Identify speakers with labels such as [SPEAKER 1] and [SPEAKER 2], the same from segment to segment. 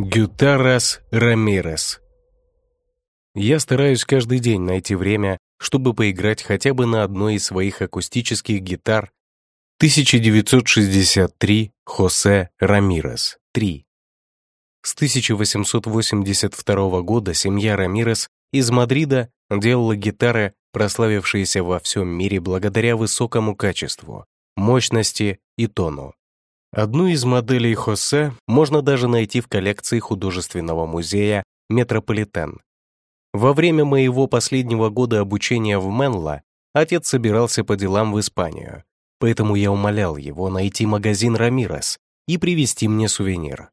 [SPEAKER 1] Гютарас Рамирес Я стараюсь каждый день найти время, чтобы поиграть хотя бы на одной из своих акустических гитар 1963 Хосе Рамирес 3. С 1882 года семья Рамирес из Мадрида делала гитары, прославившиеся во всем мире благодаря высокому качеству, мощности и тону. Одну из моделей Хосе можно даже найти в коллекции художественного музея «Метрополитен». Во время моего последнего года обучения в Менло отец собирался по делам в Испанию, поэтому я умолял его найти магазин «Рамирес» и привезти мне сувенир.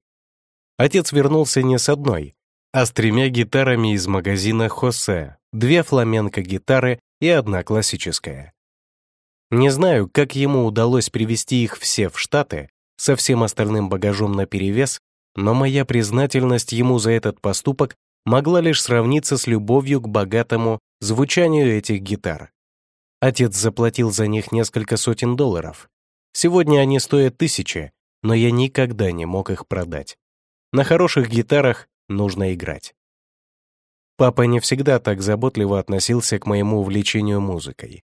[SPEAKER 1] Отец вернулся не с одной, а с тремя гитарами из магазина «Хосе», две фламенко-гитары и одна классическая. Не знаю, как ему удалось привезти их все в Штаты, со всем остальным багажом наперевес, но моя признательность ему за этот поступок могла лишь сравниться с любовью к богатому звучанию этих гитар. Отец заплатил за них несколько сотен долларов. Сегодня они стоят тысячи, но я никогда не мог их продать. На хороших гитарах нужно играть. Папа не всегда так заботливо относился к моему увлечению музыкой.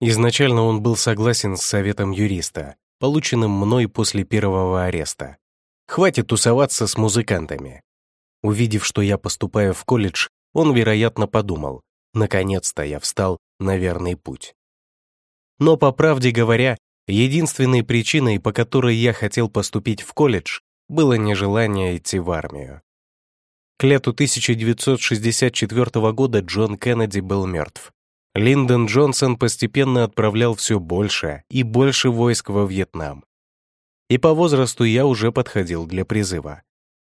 [SPEAKER 1] Изначально он был согласен с советом юриста, полученным мной после первого ареста. Хватит тусоваться с музыкантами. Увидев, что я поступаю в колледж, он, вероятно, подумал, наконец-то я встал на верный путь. Но, по правде говоря, единственной причиной, по которой я хотел поступить в колледж, было нежелание идти в армию. К лету 1964 года Джон Кеннеди был мертв. Линдон Джонсон постепенно отправлял все больше и больше войск во Вьетнам. И по возрасту я уже подходил для призыва.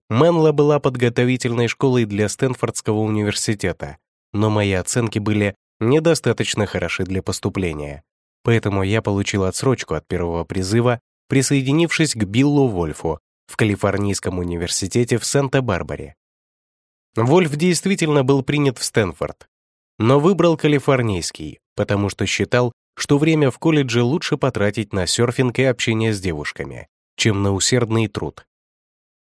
[SPEAKER 1] Мэнла была подготовительной школой для Стэнфордского университета, но мои оценки были недостаточно хороши для поступления, поэтому я получил отсрочку от первого призыва, присоединившись к Биллу Вольфу в Калифорнийском университете в Санта-Барбаре. Вольф действительно был принят в Стэнфорд, но выбрал калифорнийский, потому что считал, что время в колледже лучше потратить на серфинг и общение с девушками, чем на усердный труд.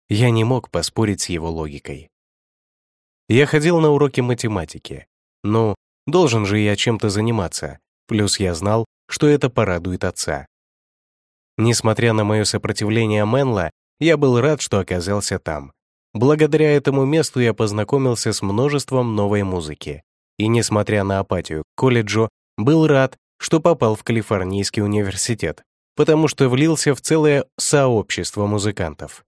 [SPEAKER 1] Я не мог поспорить с его логикой. Я ходил на уроки математики. Ну, должен же я чем-то заниматься, плюс я знал, что это порадует отца. Несмотря на мое сопротивление Мэнла, я был рад, что оказался там. Благодаря этому месту я познакомился с множеством новой музыки, и, несмотря на апатию к колледжу, был рад, что попал в Калифорнийский университет, потому что влился в целое сообщество музыкантов.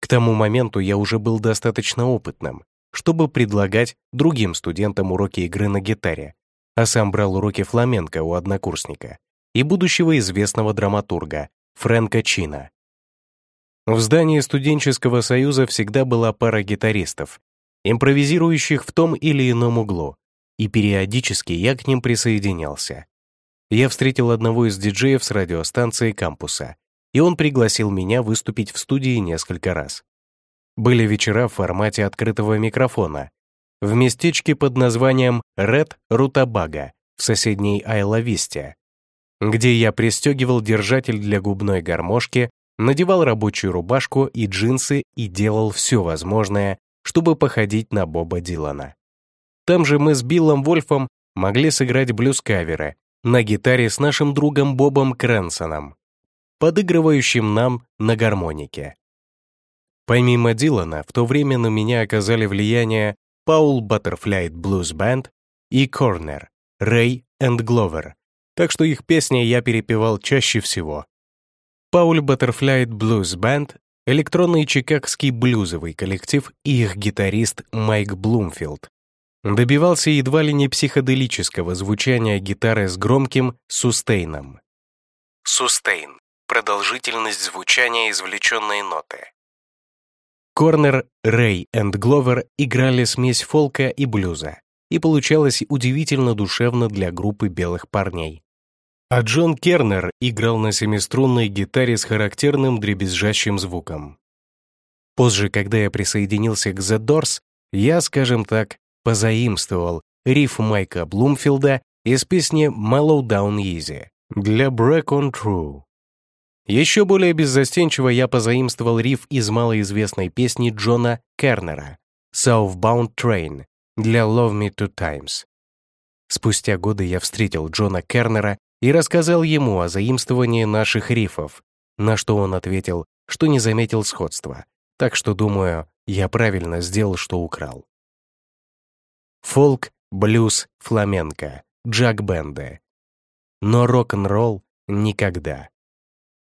[SPEAKER 1] К тому моменту я уже был достаточно опытным, чтобы предлагать другим студентам уроки игры на гитаре, а сам брал уроки фламенко у однокурсника и будущего известного драматурга Фрэнка Чина. В здании студенческого союза всегда была пара гитаристов, импровизирующих в том или ином углу, и периодически я к ним присоединялся. Я встретил одного из диджеев с радиостанции кампуса, и он пригласил меня выступить в студии несколько раз. Были вечера в формате открытого микрофона в местечке под названием Ред Рутабага в соседней Айла-Висте, где я пристегивал держатель для губной гармошки, надевал рабочую рубашку и джинсы и делал все возможное, чтобы походить на Боба Дилана. Там же мы с Биллом Вольфом могли сыграть блюз-каверы на гитаре с нашим другом Бобом Крэнсоном, подыгрывающим нам на гармонике. Помимо Дилана, в то время на меня оказали влияние Паул Баттерфляйт Блюз Бенд и Корнер, Рэй энд Гловер, так что их песни я перепевал чаще всего. Пауль Баттерфляйт Блюз Бенд — электронный чикагский блюзовый коллектив и их гитарист Майк Блумфилд добивался едва ли не психоделического звучания гитары с громким сустейном. Сустейн — продолжительность звучания извлеченной ноты. Корнер, Рэй и Гловер играли смесь фолка и блюза, и получалось удивительно душевно для группы белых парней. А Джон Кернер играл на семиструнной гитаре с характерным дребезжащим звуком. Позже, когда я присоединился к The Doors, я, скажем так, позаимствовал риф Майка Блумфилда из песни «Mellow Down Easy» для «Break on True». Еще более беззастенчиво я позаимствовал риф из малоизвестной песни Джона Кернера «Southbound Train» для «Love Me Two Times». Спустя годы я встретил Джона Кернера и рассказал ему о заимствовании наших рифов, на что он ответил, что не заметил сходства, так что, думаю, я правильно сделал, что украл. Фолк, блюз, фламенко, джаг-бенды. Но рок-н-ролл никогда.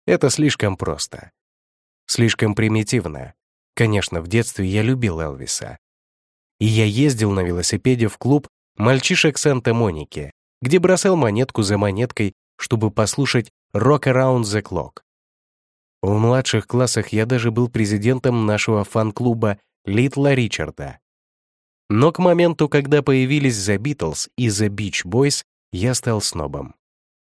[SPEAKER 1] Это слишком просто. Слишком примитивно. Конечно, в детстве я любил Элвиса. И я ездил на велосипеде в клуб мальчишек Санта-Моники, где бросал монетку за монеткой, чтобы послушать «Rock Around the Clock». В младших классах я даже был президентом нашего фан-клуба Литла Ричарда. Но к моменту, когда появились The Beatles и The Beach Boys, я стал снобом.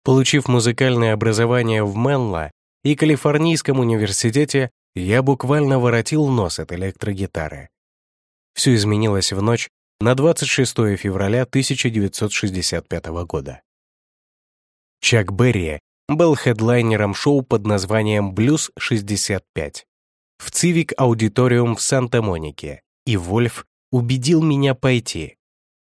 [SPEAKER 1] Получив музыкальное образование в Менло и Калифорнийском университете, я буквально воротил нос от электрогитары. Все изменилось в ночь на 26 февраля 1965 года. Чак Берри был хедлайнером шоу под названием «Блюз-65» в Цивик Аудиториум в Санта-Монике, и Вольф убедил меня пойти.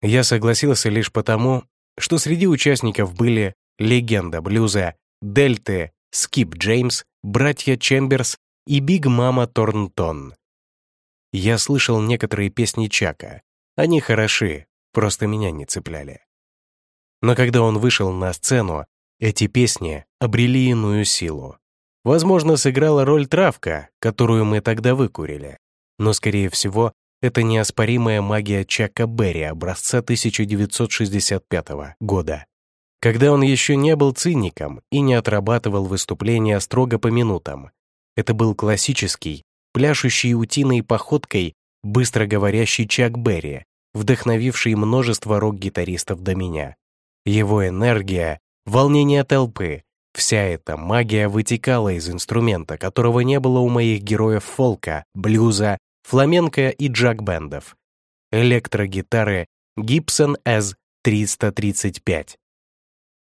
[SPEAKER 1] Я согласился лишь потому, что среди участников были легенда блюза, Дельты, Скип Джеймс, братья Чемберс и Биг Мама Торнтон. Я слышал некоторые песни Чака. Они хороши, просто меня не цепляли. Но когда он вышел на сцену, эти песни обрели иную силу. Возможно, сыграла роль травка, которую мы тогда выкурили. Но, скорее всего, это неоспоримая магия Чака Берри образца 1965 года когда он еще не был циником и не отрабатывал выступления строго по минутам. Это был классический, пляшущий утиной походкой, быстро говорящий Чак Берри, вдохновивший множество рок-гитаристов до меня. Его энергия, волнение толпы, вся эта магия вытекала из инструмента, которого не было у моих героев фолка, блюза, фламенко и джаг-бендов. Электрогитары Gibson S335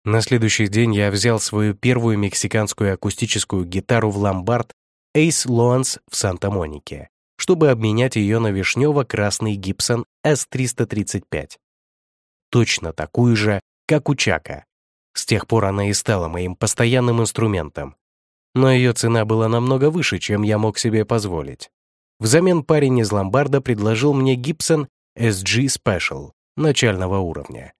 [SPEAKER 1] на следующий день я взял свою первую мексиканскую акустическую гитару в ломбард Ace Loans в Санта-Монике, чтобы обменять ее на вишнево-красный Gibson S335. Точно такую же, как у Чака. С тех пор она и стала моим постоянным инструментом. Но ее цена была намного выше, чем я мог себе позволить. Взамен парень из ломбарда предложил мне Gibson SG Special начального уровня.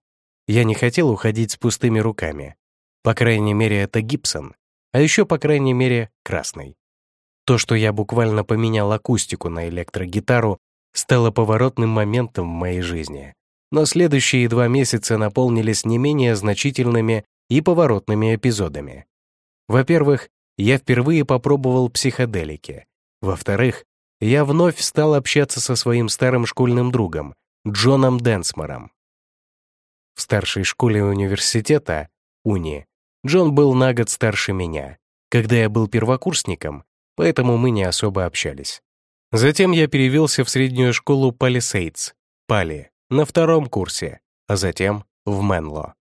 [SPEAKER 1] Я не хотел уходить с пустыми руками. По крайней мере, это Гибсон, а еще, по крайней мере, красный. То, что я буквально поменял акустику на электрогитару, стало поворотным моментом в моей жизни. Но следующие два месяца наполнились не менее значительными и поворотными эпизодами. Во-первых, я впервые попробовал психоделики. Во-вторых, я вновь стал общаться со своим старым школьным другом, Джоном Денсмором. В старшей школе университета, Уни, Джон был на год старше меня, когда я был первокурсником, поэтому мы не особо общались. Затем я перевелся в среднюю школу Палисейдс, Пали, на втором курсе, а затем в Менло.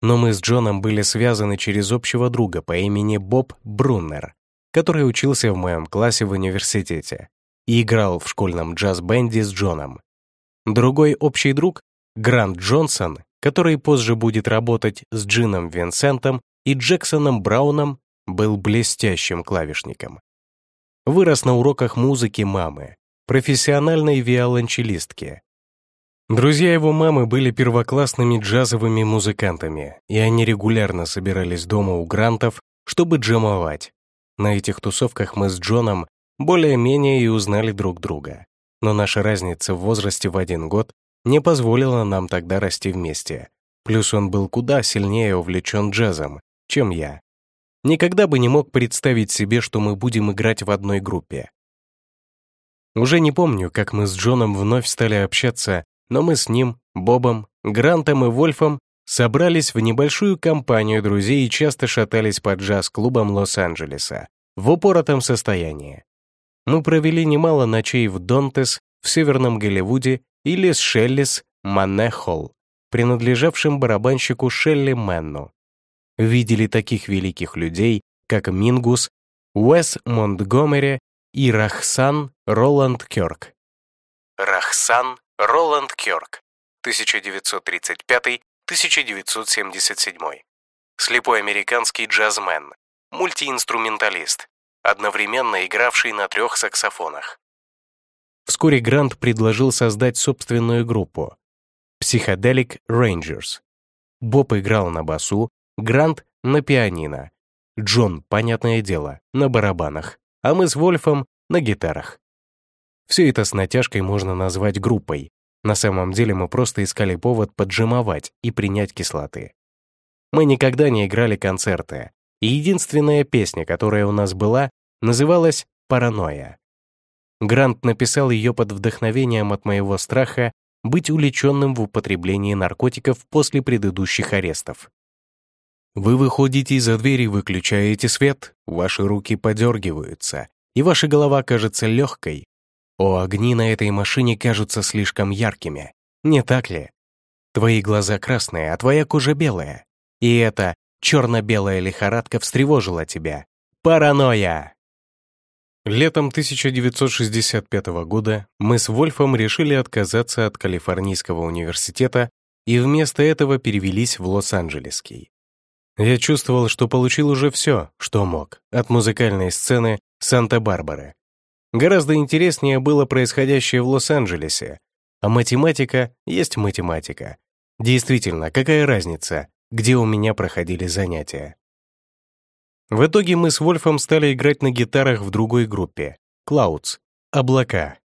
[SPEAKER 1] Но мы с Джоном были связаны через общего друга по имени Боб Бруннер, который учился в моем классе в университете и играл в школьном джаз-бенде с Джоном. Другой общий друг Грант Джонсон, который позже будет работать с Джином Винсентом и Джексоном Брауном, был блестящим клавишником. Вырос на уроках музыки мамы, профессиональной виолончелистки. Друзья его мамы были первоклассными джазовыми музыкантами, и они регулярно собирались дома у Грантов, чтобы джемовать. На этих тусовках мы с Джоном более-менее и узнали друг друга. Но наша разница в возрасте в один год не позволила нам тогда расти вместе. Плюс он был куда сильнее увлечен джазом, чем я. Никогда бы не мог представить себе, что мы будем играть в одной группе. Уже не помню, как мы с Джоном вновь стали общаться, но мы с ним, Бобом, Грантом и Вольфом собрались в небольшую компанию друзей и часто шатались по джаз-клубам Лос-Анджелеса в упоротом состоянии. Мы провели немало ночей в Донтес, в Северном Голливуде или с Шеллис Маннехолл, принадлежавшим барабанщику Шелли Мэнну. Видели таких великих людей, как Мингус, Уэс Монтгомери и Рахсан Роланд Кёрк. Рахсан Роланд Кёрк, 1935-1977. Слепой американский джазмен, мультиинструменталист, одновременно игравший на трех саксофонах. Вскоре Грант предложил создать собственную группу Psychedelic Rangers. Боб играл на басу, Грант — на пианино, Джон, понятное дело, на барабанах, а мы с Вольфом — на гитарах. Все это с натяжкой можно назвать группой. На самом деле мы просто искали повод поджимовать и принять кислоты. Мы никогда не играли концерты, и единственная песня, которая у нас была, называлась «Паранойя». Грант написал ее под вдохновением от моего страха быть увлеченным в употреблении наркотиков после предыдущих арестов. Вы выходите из-за двери, выключаете свет, ваши руки подергиваются, и ваша голова кажется легкой. О, огни на этой машине кажутся слишком яркими. Не так ли? Твои глаза красные, а твоя кожа белая. И эта черно-белая лихорадка встревожила тебя. Паранойя! Летом 1965 года мы с Вольфом решили отказаться от Калифорнийского университета и вместо этого перевелись в Лос-Анджелесский. Я чувствовал, что получил уже все, что мог, от музыкальной сцены Санта-Барбары. Гораздо интереснее было происходящее в Лос-Анджелесе, а математика есть математика. Действительно, какая разница, где у меня проходили занятия? В итоге мы с Вольфом стали играть на гитарах в другой группе — Clouds — «Облака»,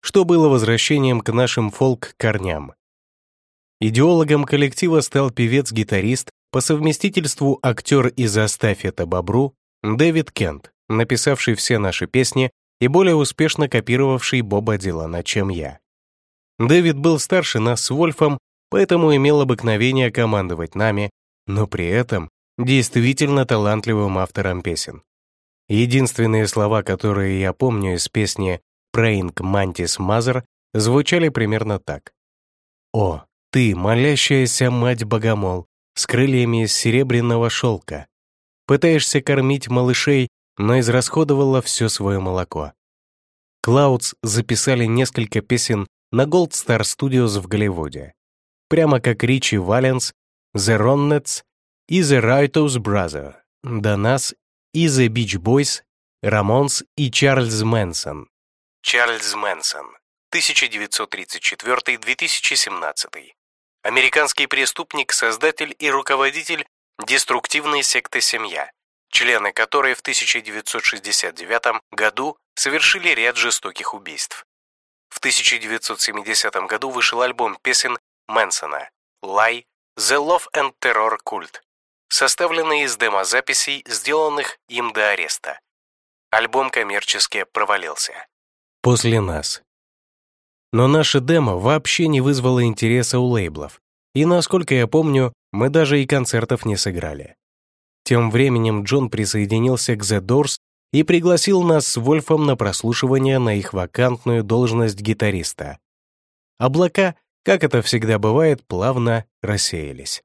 [SPEAKER 1] что было возвращением к нашим фолк-корням. Идеологом коллектива стал певец-гитарист по совместительству актер из «Оставь это бобру» Дэвид Кент, написавший все наши песни и более успешно копировавший Боба Дилана, чем я. Дэвид был старше нас с Вольфом, поэтому имел обыкновение командовать нами, но при этом действительно талантливым автором песен. Единственные слова, которые я помню из песни «Praying Mantis Mother», звучали примерно так. «О, ты, молящаяся мать-богомол, с крыльями из серебряного шелка. Пытаешься кормить малышей, но израсходовала все свое молоко. Клаудс записали несколько песен на Gold Star Studios в Голливуде. Прямо как Ричи Валенс, The Ronnettes и The Righteous Brother. До нас и The Beach Boys, Рамонс и Чарльз Мэнсон. Чарльз Мэнсон, 1934-2017 американский преступник, создатель и руководитель деструктивной секты «Семья», члены которой в 1969 году совершили ряд жестоких убийств. В 1970 году вышел альбом песен Мэнсона «Lie», «The Love and Terror Cult», составленный из демозаписей, сделанных им до ареста. Альбом коммерчески провалился. После нас но наше демо вообще не вызвало интереса у лейблов, и, насколько я помню, мы даже и концертов не сыграли. Тем временем Джон присоединился к The Doors и пригласил нас с Вольфом на прослушивание на их вакантную должность гитариста. Облака, как это всегда бывает, плавно рассеялись.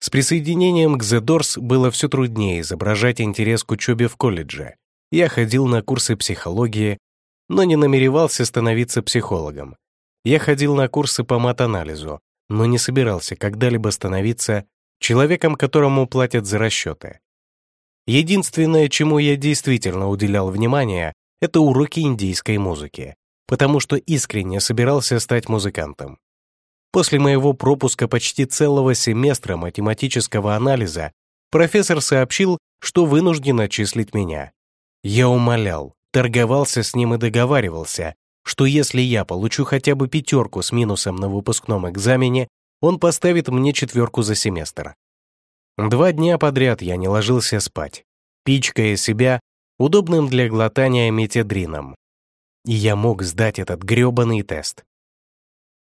[SPEAKER 1] С присоединением к The Doors было все труднее изображать интерес к учебе в колледже. Я ходил на курсы психологии, но не намеревался становиться психологом. Я ходил на курсы по мат-анализу, но не собирался когда-либо становиться человеком, которому платят за расчеты. Единственное, чему я действительно уделял внимание, это уроки индийской музыки, потому что искренне собирался стать музыкантом. После моего пропуска почти целого семестра математического анализа профессор сообщил, что вынужден отчислить меня. Я умолял, торговался с ним и договаривался, что если я получу хотя бы пятерку с минусом на выпускном экзамене, он поставит мне четверку за семестр. Два дня подряд я не ложился спать, пичкая себя удобным для глотания метедрином. И я мог сдать этот грёбаный тест.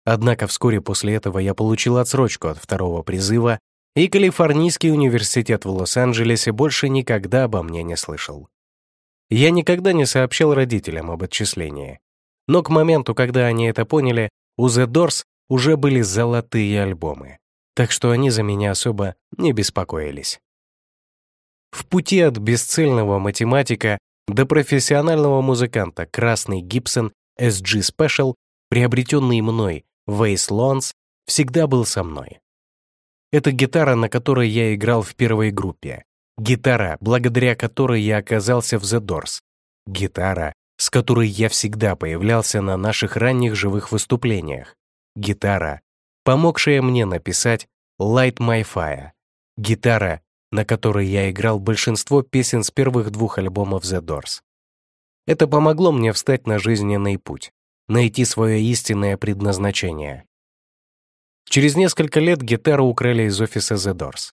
[SPEAKER 1] Однако вскоре после этого я получил отсрочку от второго призыва, и Калифорнийский университет в Лос-Анджелесе больше никогда обо мне не слышал. Я никогда не сообщал родителям об отчислении. Но к моменту, когда они это поняли, у The Doors уже были золотые альбомы, так что они за меня особо не беспокоились. В пути от бесцельного математика до профессионального музыканта красный Гибсон SG Special, приобретенный мной Вейс Лонс, всегда был со мной. Это гитара, на которой я играл в первой группе. Гитара, благодаря которой я оказался в The Doors. Гитара, с которой я всегда появлялся на наших ранних живых выступлениях. Гитара, помогшая мне написать Light My Fire. Гитара, на которой я играл большинство песен с первых двух альбомов The Doors. Это помогло мне встать на жизненный путь, найти свое истинное предназначение. Через несколько лет гитару украли из офиса The Doors.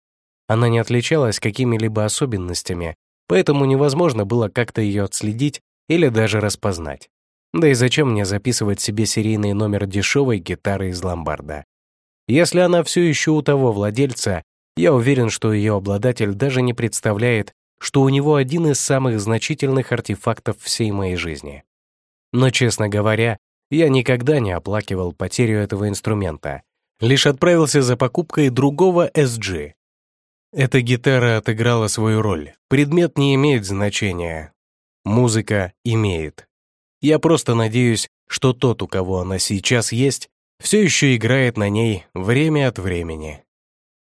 [SPEAKER 1] Она не отличалась какими-либо особенностями, поэтому невозможно было как-то ее отследить или даже распознать. Да и зачем мне записывать себе серийный номер дешевой гитары из ломбарда? Если она все еще у того владельца, я уверен, что ее обладатель даже не представляет, что у него один из самых значительных артефактов всей моей жизни. Но, честно говоря, я никогда не оплакивал потерю этого инструмента, лишь отправился за покупкой другого SG. Эта гитара отыграла свою роль. Предмет не имеет значения. Музыка имеет. Я просто надеюсь, что тот, у кого она сейчас есть, все еще играет на ней время от времени.